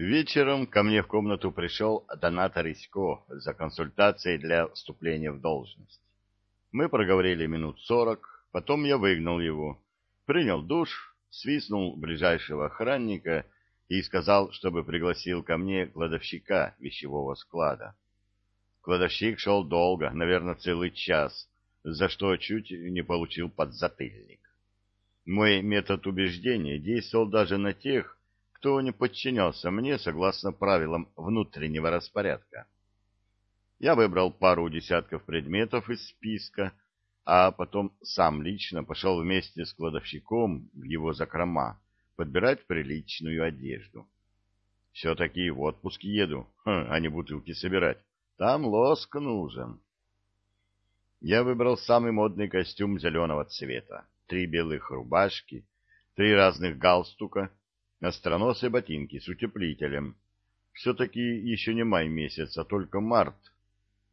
Вечером ко мне в комнату пришел донатор Исько за консультацией для вступления в должность. Мы проговорили минут сорок, потом я выгнал его, принял душ, свистнул ближайшего охранника и сказал, чтобы пригласил ко мне кладовщика вещевого склада. Кладовщик шел долго, наверное, целый час, за что чуть не получил подзатыльник. Мой метод убеждения действовал даже на тех, кто не подчинялся мне согласно правилам внутреннего распорядка. Я выбрал пару десятков предметов из списка, а потом сам лично пошел вместе с кладовщиком в его закрома подбирать приличную одежду. Все-таки в отпуск еду, а не бутылки собирать. Там лоск нужен. Я выбрал самый модный костюм зеленого цвета, три белых рубашки, три разных галстука, остроносые ботинки с утеплителем. Все-таки еще не май месяц, а только март.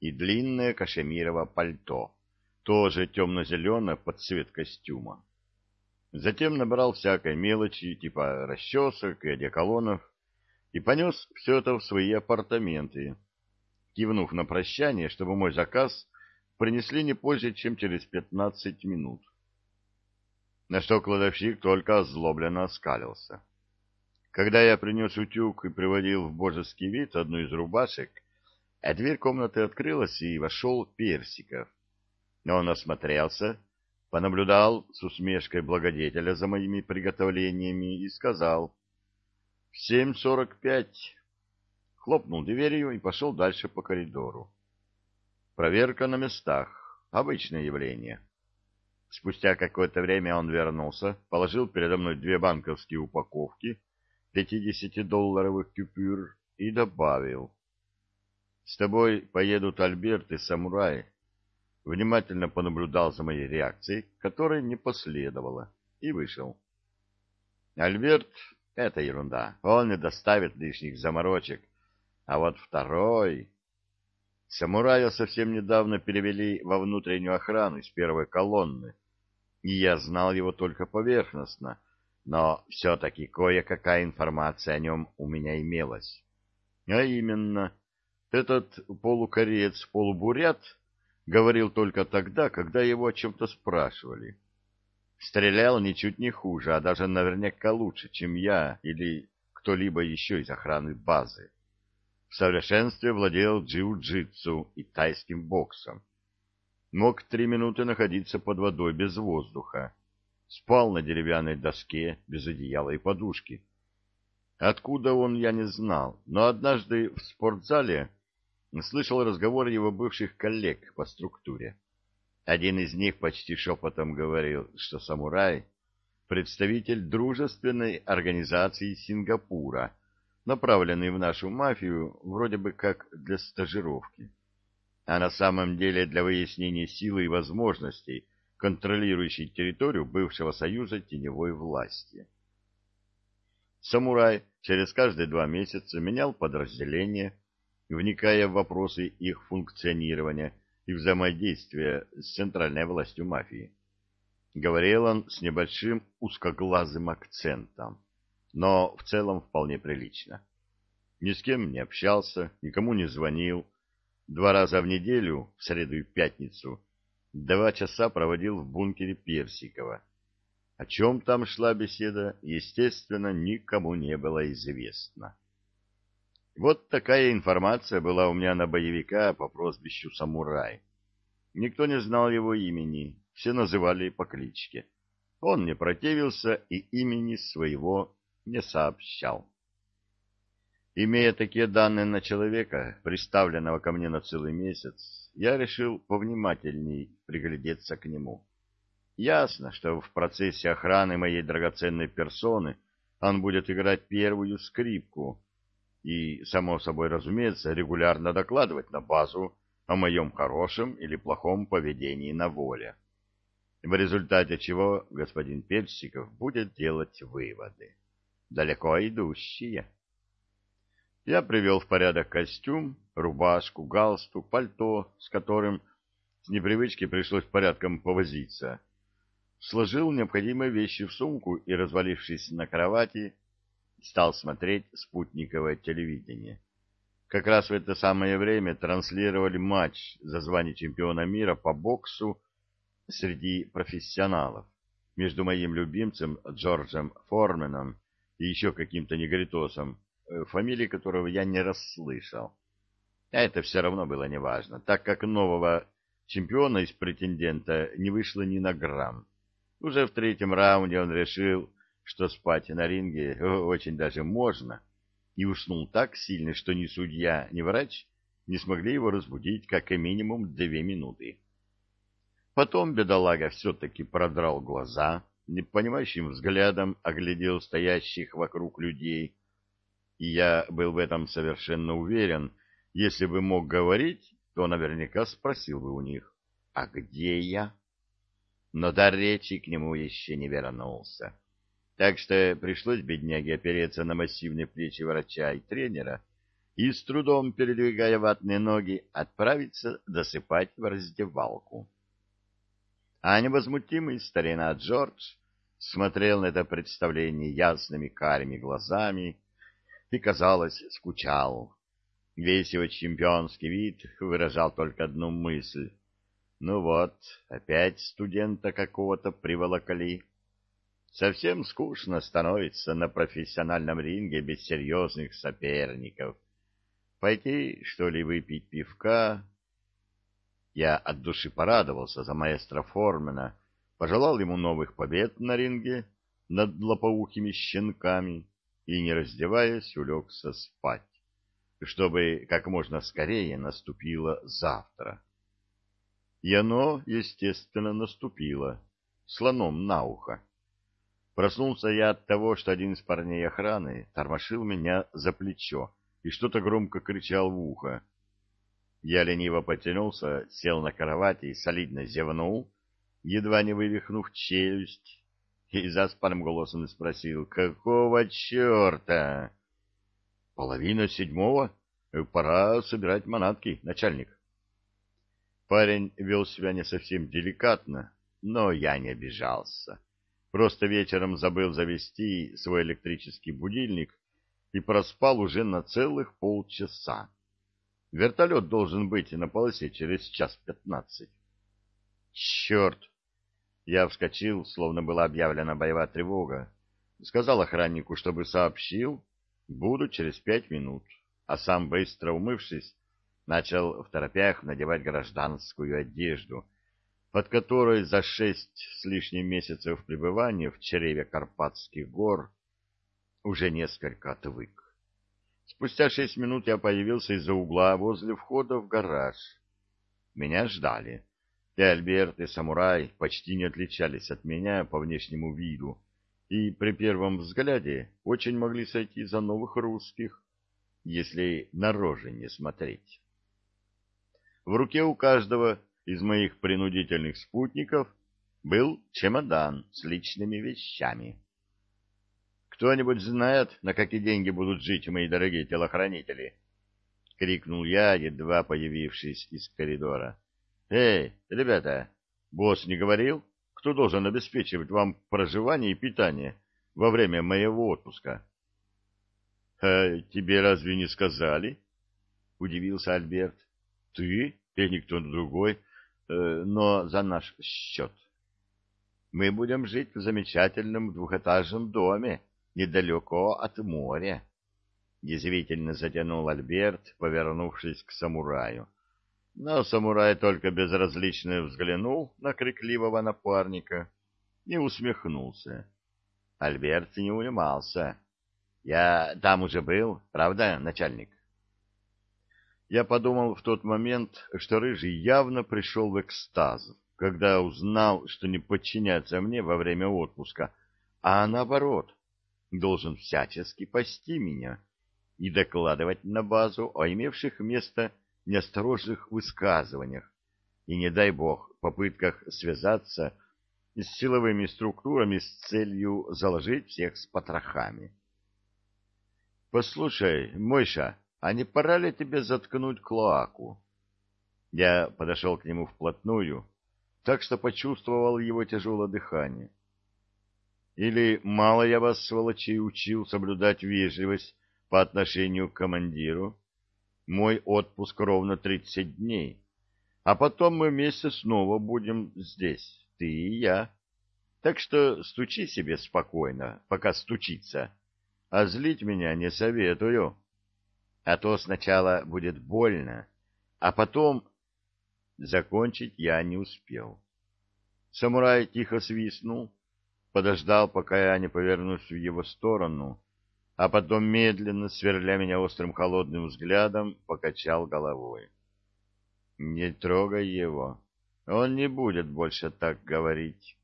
И длинное кашемировое пальто, тоже темно-зеленое под цвет костюма. Затем набрал всякой мелочи, типа расчесок и одеколонов, и понес все это в свои апартаменты, кивнув на прощание, чтобы мой заказ принесли не позже, чем через пятнадцать минут. На что кладовщик только озлобленно оскалился. Когда я принес утюг и приводил в божеский вид одну из рубашек, а дверь комнаты открылась, и вошел Персиков. Он осмотрелся, понаблюдал с усмешкой благодетеля за моими приготовлениями и сказал «В семь сорок пять». Хлопнул дверью и пошел дальше по коридору. Проверка на местах. Обычное явление. Спустя какое-то время он вернулся, положил передо мной две банковские упаковки — пятидесятидолларовых купюр и добавил. «С тобой поедут Альберт и Самурай». Внимательно понаблюдал за моей реакцией, которой не последовало, и вышел. Альберт — это ерунда, он не доставит лишних заморочек. А вот второй... Самурая совсем недавно перевели во внутреннюю охрану из первой колонны, и я знал его только поверхностно — но все-таки кое-какая информация о нем у меня имелась. А именно, этот полукореец-полубурят говорил только тогда, когда его о чем-то спрашивали. Стрелял ничуть не хуже, а даже наверняка лучше, чем я или кто-либо еще из охраны базы. В совершенстве владел джиу-джитсу и тайским боксом. Мог три минуты находиться под водой без воздуха спал на деревянной доске без одеяла и подушки. Откуда он, я не знал, но однажды в спортзале слышал разговор его бывших коллег по структуре. Один из них почти шепотом говорил, что самурай — представитель дружественной организации Сингапура, направленный в нашу мафию вроде бы как для стажировки, а на самом деле для выяснения силы и возможностей контролирующий территорию бывшего союза теневой власти. Самурай через каждые два месяца менял подразделения, вникая в вопросы их функционирования и взаимодействия с центральной властью мафии. Говорил он с небольшим узкоглазым акцентом, но в целом вполне прилично. Ни с кем не общался, никому не звонил. Два раза в неделю, в среду и пятницу, два часа проводил в бункере Персикова. О чем там шла беседа, естественно, никому не было известно. Вот такая информация была у меня на боевика по прозвищу Самурай. Никто не знал его имени, все называли по кличке. Он не противился и имени своего не сообщал. Имея такие данные на человека, представленного ко мне на целый месяц, я решил повнимательней приглядеться к нему. Ясно, что в процессе охраны моей драгоценной персоны он будет играть первую скрипку и, само собой разумеется, регулярно докладывать на базу о моем хорошем или плохом поведении на воле, в результате чего господин Персиков будет делать выводы, далеко идущие. Я привел в порядок костюм, рубашку, галстук, пальто, с которым с непривычки пришлось порядком повозиться. Сложил необходимые вещи в сумку и, развалившись на кровати, стал смотреть спутниковое телевидение. Как раз в это самое время транслировали матч за звание чемпиона мира по боксу среди профессионалов между моим любимцем Джорджем Форменом и еще каким-то негритосом, фамилии которого я не расслышал. А это все равно было неважно, так как нового чемпиона из претендента не вышло ни на грамм. Уже в третьем раунде он решил, что спать на ринге очень даже можно, и уснул так сильно, что ни судья, ни врач не смогли его разбудить как и минимум две минуты. Потом бедолага все-таки продрал глаза, непонимающим взглядом оглядел стоящих вокруг людей, и я был в этом совершенно уверен, если бы мог говорить, то наверняка спросил бы у них, «А где я?» но дар речи к нему еще не вернулся. Так что пришлось бедняге опереться на массивные плечи врача и тренера и, с трудом передвигая ватные ноги, отправиться досыпать в раздевалку. А невозмутимый старина Джордж смотрел на это представление ясными карими глазами и, казалось, скучал. Весь его чемпионский вид выражал только одну мысль — ну вот, опять студента какого-то приволокли. Совсем скучно становится на профессиональном ринге без серьезных соперников. Пойти, что ли, выпить пивка? Я от души порадовался за маэстро Формена, пожелал ему новых побед на ринге над лопоухими щенками и, не раздеваясь, улегся спать, чтобы как можно скорее наступило завтра. И оно, естественно, наступило, слоном на ухо. Проснулся я от того, что один из парней охраны тормошил меня за плечо и что-то громко кричал в ухо. Я лениво потянулся, сел на кровати и солидно зевнул, едва не вывихнув челюсть, и заспанным голосом спросил, «Какого черта?» «Половина седьмого? Пора собирать манатки, начальник». Парень вел себя не совсем деликатно, но я не обижался. Просто вечером забыл завести свой электрический будильник и проспал уже на целых полчаса. Вертолет должен быть на полосе через час пятнадцать. Черт! Я вскочил, словно была объявлена боевая тревога. Сказал охраннику, чтобы сообщил, буду через пять минут, а сам, быстро умывшись, начал в торопях надевать гражданскую одежду, под которой за шесть с лишним месяцев пребывания в чреве Карпатских гор уже несколько отвык. Спустя шесть минут я появился из-за угла возле входа в гараж. Меня ждали. И Альберт, и Самурай почти не отличались от меня по внешнему виду, и при первом взгляде очень могли сойти за новых русских, если на рожи не смотреть. В руке у каждого из моих принудительных спутников был чемодан с личными вещами. «Кто-нибудь знает, на какие деньги будут жить мои дорогие телохранители?» — крикнул я, едва появившись из коридора. «Эй, ребята, босс не говорил, кто должен обеспечивать вам проживание и питание во время моего отпуска?» «А тебе разве не сказали?» — удивился Альберт. Ты и никто другой, э, но за наш счет. Мы будем жить в замечательном двухэтажном доме недалеко от моря. Язвительно затянул Альберт, повернувшись к самураю. Но самурай только безразлично взглянул на крикливого напарника и усмехнулся. Альберт не унимался. — Я там уже был, правда, начальник? Я подумал в тот момент, что Рыжий явно пришел в экстаз, когда узнал, что не подчиняется мне во время отпуска, а наоборот, должен всячески пасти меня и докладывать на базу о имевших место неосторожных высказываниях и, не дай бог, попытках связаться с силовыми структурами с целью заложить всех с потрохами. «Послушай, Мойша, а не пора ли тебе заткнуть клоаку? Я подошел к нему вплотную, так что почувствовал его тяжелое дыхание. Или мало я вас, сволочи, учил соблюдать вежливость по отношению к командиру? Мой отпуск ровно тридцать дней, а потом мы вместе снова будем здесь, ты и я. Так что стучи себе спокойно, пока стучится, а злить меня не советую. А то сначала будет больно, а потом... Закончить я не успел. Самурай тихо свистнул, подождал, пока я не повернусь в его сторону, а потом медленно, сверля меня острым холодным взглядом, покачал головой. «Не трогай его, он не будет больше так говорить».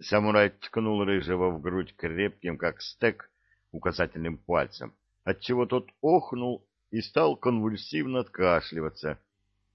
Самурай ткнул рыжего в грудь крепким, как стек, указательным пальцем, отчего тот охнул и стал конвульсивно откашливаться,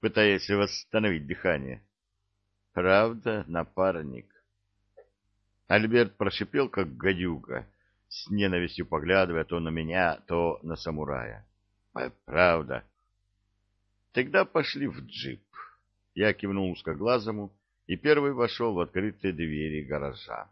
пытаясь восстановить дыхание. «Правда, напарник?» Альберт прошипел, как гадюка, с ненавистью поглядывая то на меня, то на самурая. «Правда». «Тогда пошли в джип». Я кивнул узкоглазому и первый вошел в открытые двери гаража.